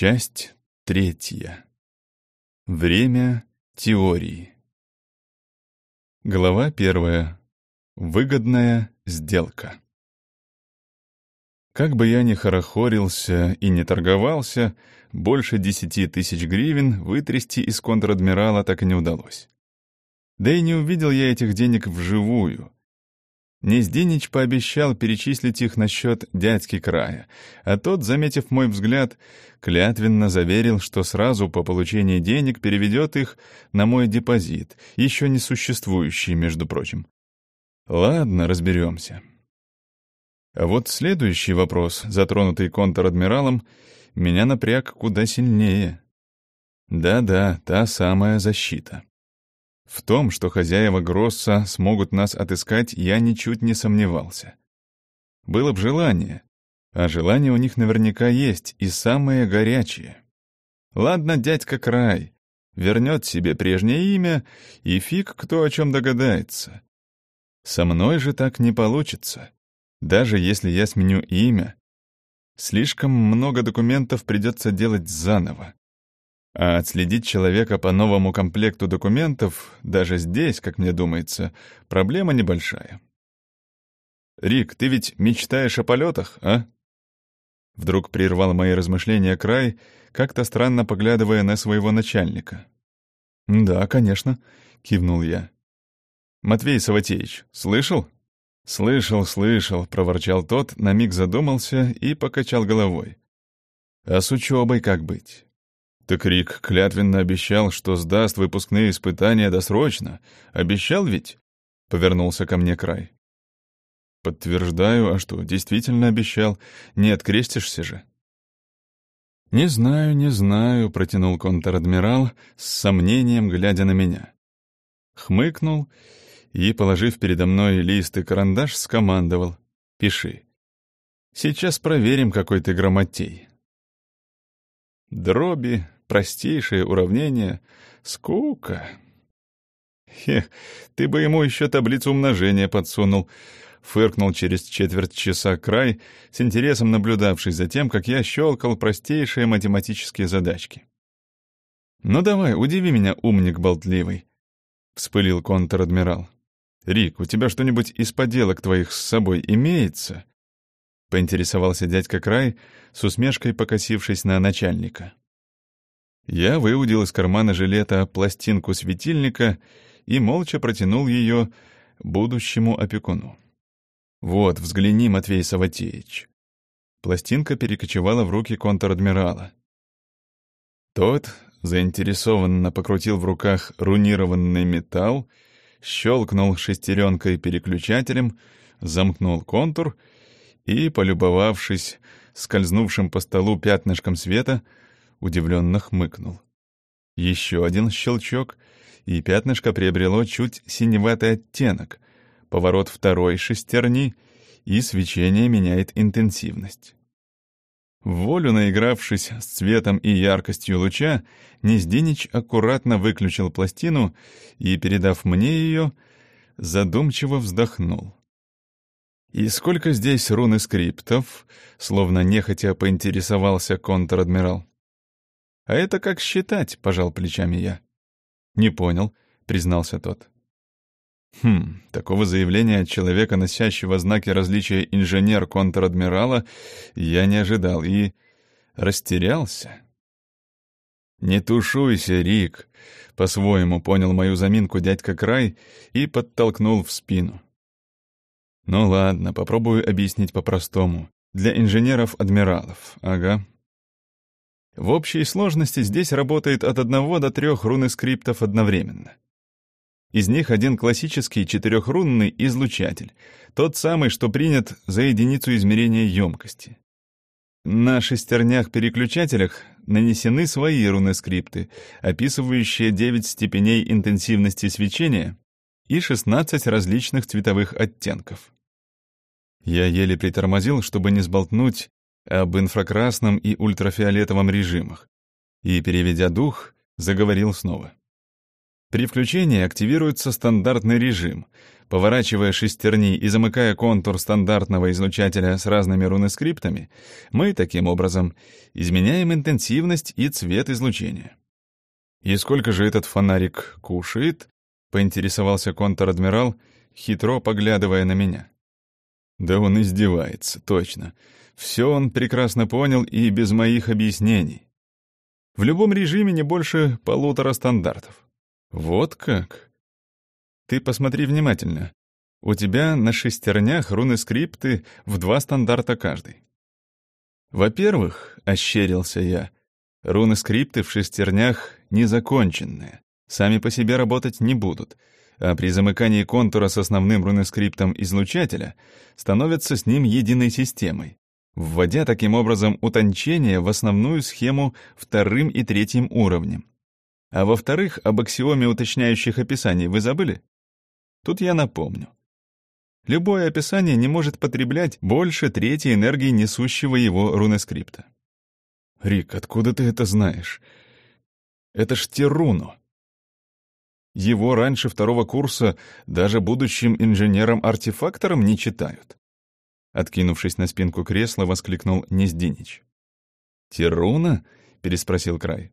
Часть третья. Время теории. Глава первая. Выгодная сделка. Как бы я ни хорохорился и не торговался, больше десяти тысяч гривен вытрясти из контр-адмирала так и не удалось. Да и не увидел я этих денег вживую — Незденич пообещал перечислить их на счет дядьки края, а тот, заметив мой взгляд, клятвенно заверил, что сразу по получении денег переведет их на мой депозит, еще не существующий, между прочим. Ладно, разберемся. А вот следующий вопрос, затронутый контр-адмиралом, меня напряг куда сильнее. Да-да, та самая защита. В том, что хозяева Гросса смогут нас отыскать, я ничуть не сомневался. Было б желание, а желание у них наверняка есть, и самое горячее. Ладно, дядька Край, вернет себе прежнее имя, и фиг кто о чем догадается. Со мной же так не получится. Даже если я сменю имя, слишком много документов придется делать заново. А отследить человека по новому комплекту документов, даже здесь, как мне думается, проблема небольшая. «Рик, ты ведь мечтаешь о полетах, а?» Вдруг прервал мои размышления край, как-то странно поглядывая на своего начальника. «Да, конечно», — кивнул я. «Матвей Саватеевич, слышал?» «Слышал, слышал», — проворчал тот, на миг задумался и покачал головой. «А с учебой как быть? Так Рик клятвенно обещал, что сдаст выпускные испытания досрочно. Обещал ведь? Повернулся ко мне край. Подтверждаю, а что, действительно обещал. Не открестишься же. «Не знаю, не знаю», — протянул контр-адмирал с сомнением, глядя на меня. Хмыкнул и, положив передо мной лист и карандаш, скомандовал. «Пиши. Сейчас проверим, какой ты грамотей». Дроби, простейшее уравнение. Скука. Хех, ты бы ему еще таблицу умножения подсунул. Фыркнул через четверть часа край, с интересом наблюдавший за тем, как я щелкал простейшие математические задачки. «Ну давай, удиви меня, умник болтливый», — вспылил контр-адмирал. «Рик, у тебя что-нибудь из поделок твоих с собой имеется?» — поинтересовался дядька Край, с усмешкой покосившись на начальника. Я выудил из кармана жилета пластинку светильника и молча протянул ее будущему опекуну. «Вот, взгляни, Матвей Саватеевич». Пластинка перекочевала в руки контр-адмирала. Тот заинтересованно покрутил в руках рунированный металл, щелкнул шестеренкой-переключателем, замкнул контур и, полюбовавшись скользнувшим по столу пятнышком света, удивленно хмыкнул. Еще один щелчок, и пятнышко приобрело чуть синеватый оттенок, поворот второй шестерни, и свечение меняет интенсивность. волю наигравшись с цветом и яркостью луча, Нездинич аккуратно выключил пластину и, передав мне ее, задумчиво вздохнул. «И сколько здесь рун и скриптов?» — словно нехотя поинтересовался контр-адмирал. «А это как считать?» — пожал плечами я. «Не понял», — признался тот. Хм, такого заявления от человека, носящего знаки различия инженер-контр-адмирала, я не ожидал и растерялся. «Не тушуйся, Рик», — по-своему понял мою заминку дядька Край и подтолкнул в спину. «Ну ладно, попробую объяснить по-простому. Для инженеров-адмиралов, ага, в общей сложности здесь работает от одного до трех руны-скриптов одновременно. Из них один классический четырехрунный излучатель, тот самый, что принят за единицу измерения емкости. На шестернях-переключателях нанесены свои руны-скрипты, описывающие 9 степеней интенсивности свечения и 16 различных цветовых оттенков. Я еле притормозил, чтобы не сболтнуть об инфракрасном и ультрафиолетовом режимах и, переведя дух, заговорил снова. При включении активируется стандартный режим. Поворачивая шестерни и замыкая контур стандартного излучателя с разными рунескриптами, мы, таким образом, изменяем интенсивность и цвет излучения. «И сколько же этот фонарик кушает?» — поинтересовался контр-адмирал, хитро поглядывая на меня. «Да он издевается, точно. Все он прекрасно понял и без моих объяснений. В любом режиме не больше полутора стандартов. Вот как? Ты посмотри внимательно. У тебя на шестернях руны-скрипты в два стандарта каждый. Во-первых, ощерился я, руны-скрипты в шестернях незаконченные, сами по себе работать не будут, а при замыкании контура с основным рунескриптом излучателя становятся с ним единой системой вводя таким образом утончение в основную схему вторым и третьим уровнем. А во-вторых, об аксиоме уточняющих описаний вы забыли? Тут я напомню. Любое описание не может потреблять больше третьей энергии несущего его рунескрипта. «Рик, откуда ты это знаешь? Это ж Тируно. Его раньше второго курса даже будущим инженером-артефактором не читают. Откинувшись на спинку кресла, воскликнул Нездинич. «Тируна?» — переспросил Край.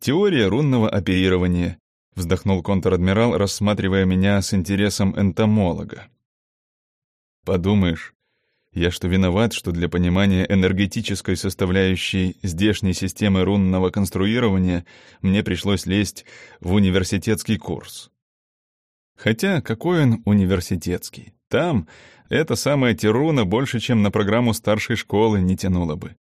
«Теория рунного оперирования», — вздохнул контр-адмирал, рассматривая меня с интересом энтомолога. «Подумаешь, я что виноват, что для понимания энергетической составляющей здешней системы рунного конструирования мне пришлось лезть в университетский курс? Хотя какой он университетский? Там эта самая Тируна больше, чем на программу старшей школы не тянула бы.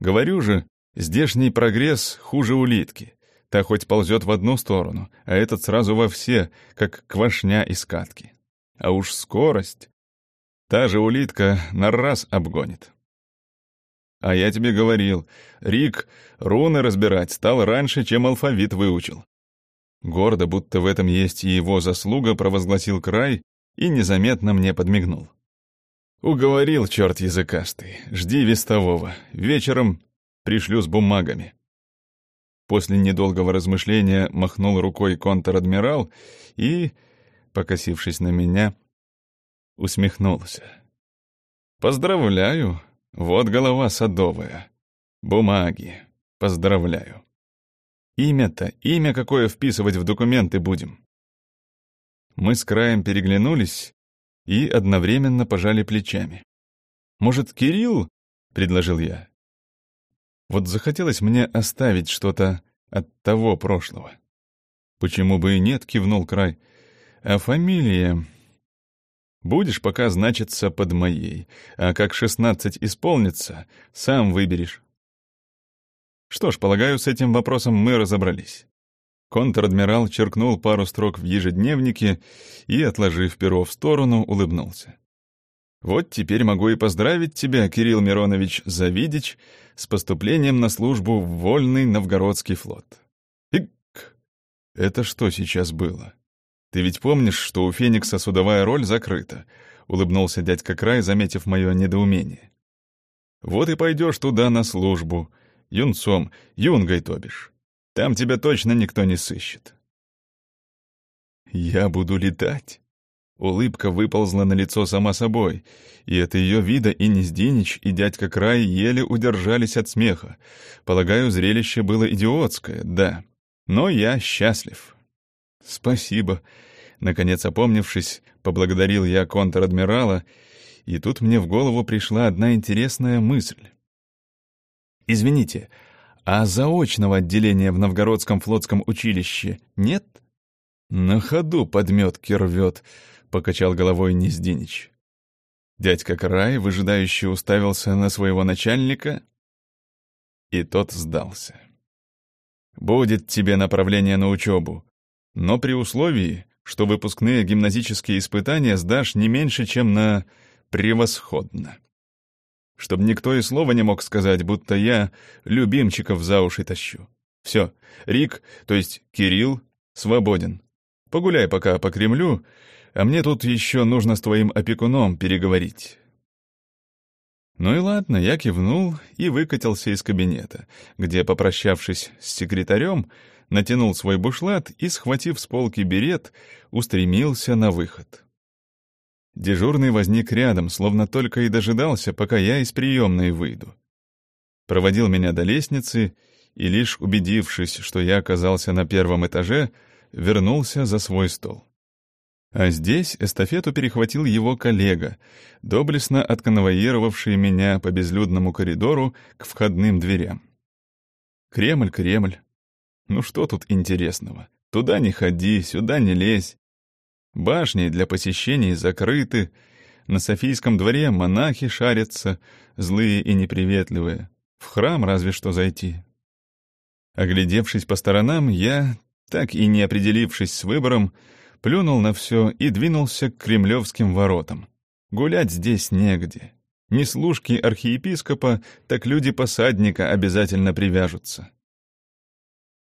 Говорю же, здешний прогресс хуже улитки. Та хоть ползет в одну сторону, а этот сразу во все, как квашня из катки. А уж скорость. Та же улитка на раз обгонит. А я тебе говорил, Рик руны разбирать стал раньше, чем алфавит выучил. Гордо, будто в этом есть и его заслуга, провозгласил край и незаметно мне подмигнул. «Уговорил, черт языкастый, жди вестового, вечером пришлю с бумагами». После недолгого размышления махнул рукой контр-адмирал и, покосившись на меня, усмехнулся. «Поздравляю, вот голова садовая. Бумаги, поздравляю. Имя-то, имя какое вписывать в документы будем?» Мы с краем переглянулись и одновременно пожали плечами. «Может, Кирилл?» — предложил я. Вот захотелось мне оставить что-то от того прошлого. «Почему бы и нет?» — кивнул край. «А фамилия...» «Будешь пока значиться под моей, а как шестнадцать исполнится, сам выберешь». Что ж, полагаю, с этим вопросом мы разобрались. Контр-адмирал черкнул пару строк в ежедневнике и, отложив перо в сторону, улыбнулся. «Вот теперь могу и поздравить тебя, Кирилл Миронович Завидич, с поступлением на службу в Вольный Новгородский флот». «Ик! Это что сейчас было? Ты ведь помнишь, что у Феникса судовая роль закрыта?» — улыбнулся дядька Край, заметив мое недоумение. «Вот и пойдешь туда на службу, юнцом, юнгой то бишь. Там тебя точно никто не сыщет. Я буду летать. Улыбка выползла на лицо сама собой, и от ее вида и Нездинич, и дядька Край еле удержались от смеха. Полагаю, зрелище было идиотское, да. Но я счастлив. Спасибо. Наконец опомнившись, поблагодарил я контр-адмирала, и тут мне в голову пришла одна интересная мысль. «Извините, а заочного отделения в Новгородском флотском училище нет? На ходу подметки рвет, покачал головой Нездинич. Дядька Край, выжидающе уставился на своего начальника, и тот сдался. «Будет тебе направление на учебу, но при условии, что выпускные гимназические испытания сдашь не меньше, чем на «превосходно» чтобы никто и слова не мог сказать, будто я любимчиков за уши тащу. Все, Рик, то есть Кирилл, свободен. Погуляй пока по Кремлю, а мне тут еще нужно с твоим опекуном переговорить». Ну и ладно, я кивнул и выкатился из кабинета, где, попрощавшись с секретарем, натянул свой бушлат и, схватив с полки берет, устремился на выход. Дежурный возник рядом, словно только и дожидался, пока я из приемной выйду. Проводил меня до лестницы и, лишь убедившись, что я оказался на первом этаже, вернулся за свой стол. А здесь эстафету перехватил его коллега, доблестно отконвоировавший меня по безлюдному коридору к входным дверям. Кремль, Кремль. Ну что тут интересного? Туда не ходи, сюда не лезь. Башни для посещений закрыты, на Софийском дворе монахи шарятся, злые и неприветливые. В храм разве что зайти. Оглядевшись по сторонам, я, так и не определившись с выбором, плюнул на все и двинулся к кремлевским воротам. Гулять здесь негде. Не служки архиепископа, так люди посадника обязательно привяжутся.